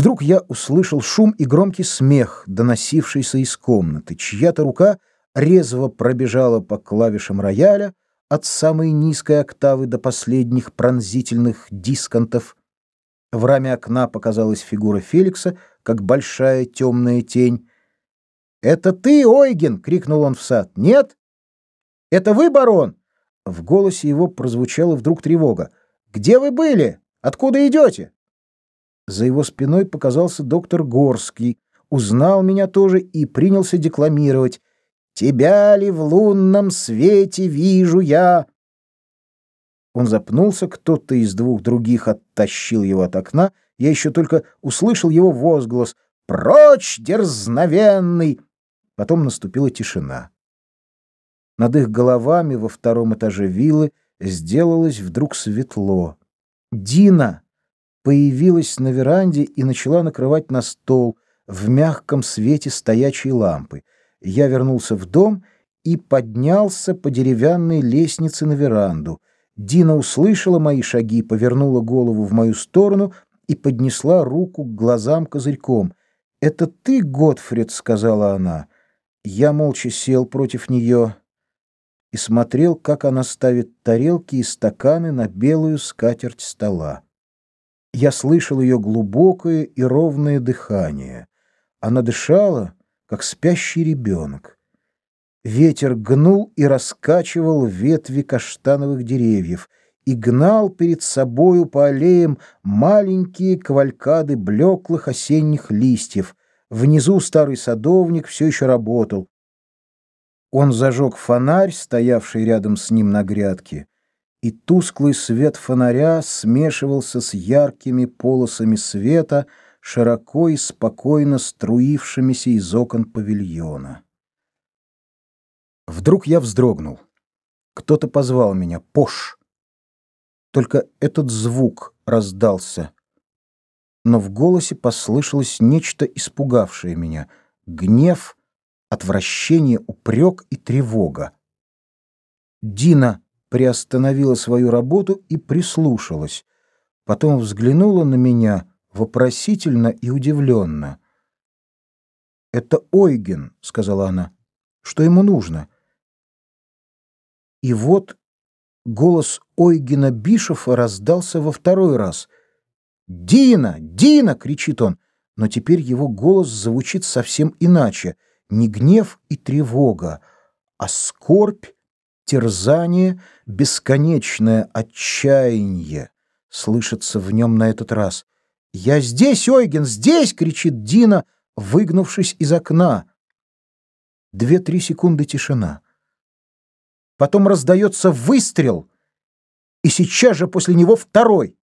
Вдруг я услышал шум и громкий смех, доносившийся из комнаты. Чья-то рука резво пробежала по клавишам рояля от самой низкой октавы до последних пронзительных дисконтов. В раме окна показалась фигура Феликса, как большая темная тень. «Это ты, Ойген!» — крикнул он в сад. «Нет? Это вы, барон?» В голосе его прозвучала вдруг тревога. «Где вы были? Откуда идете?» За его спиной показался доктор Горский, узнал меня тоже и принялся декламировать. «Тебя ли в лунном свете вижу я?» Он запнулся, кто-то из двух других оттащил его от окна. Я еще только услышал его возглас «Прочь, дерзновенный!» Потом наступила тишина. Над их головами во втором этаже виллы сделалось вдруг светло. Дина появилась на веранде и начала накрывать на стол в мягком свете стоячей лампы. Я вернулся в дом и поднялся по деревянной лестнице на веранду. Дина услышала мои шаги, повернула голову в мою сторону и поднесла руку к глазам козырьком. «Это ты, Готфрид?» — сказала она. Я молча сел против нее и смотрел, как она ставит тарелки и стаканы на белую скатерть стола. Я слышал ее глубокое и ровное дыхание. Она дышала, как спящий ребенок. Ветер гнул и раскачивал ветви каштановых деревьев и гнал перед собою по аллеям маленькие кавалькады блеклых осенних листьев. Внизу старый садовник все еще работал. Он зажег фонарь, стоявший рядом с ним на грядке, и тусклый свет фонаря смешивался с яркими полосами света, широко и спокойно струившимися из окон павильона. Вдруг я вздрогнул. Кто-то позвал меня «Пош!». Только этот звук раздался, но в голосе послышалось нечто испугавшее меня — гнев, отвращение, упрек и тревога. Дина приостановила свою работу и прислушалась. Потом взглянула на меня вопросительно и удивленно. «Это Ойген», — сказала она. «Что ему нужно?» И вот голос Ойгена Бишофа раздался во второй раз. «Дина! Дина!» — кричит он. Но теперь его голос звучит совсем иначе. Не гнев и тревога, а скорбь терзание, бесконечное отчаяние слышится в нем на этот раз. «Я здесь, Ойген, здесь!» — кричит Дина, выгнувшись из окна. Две-три секунды тишина. Потом раздается выстрел, и сейчас же после него второй.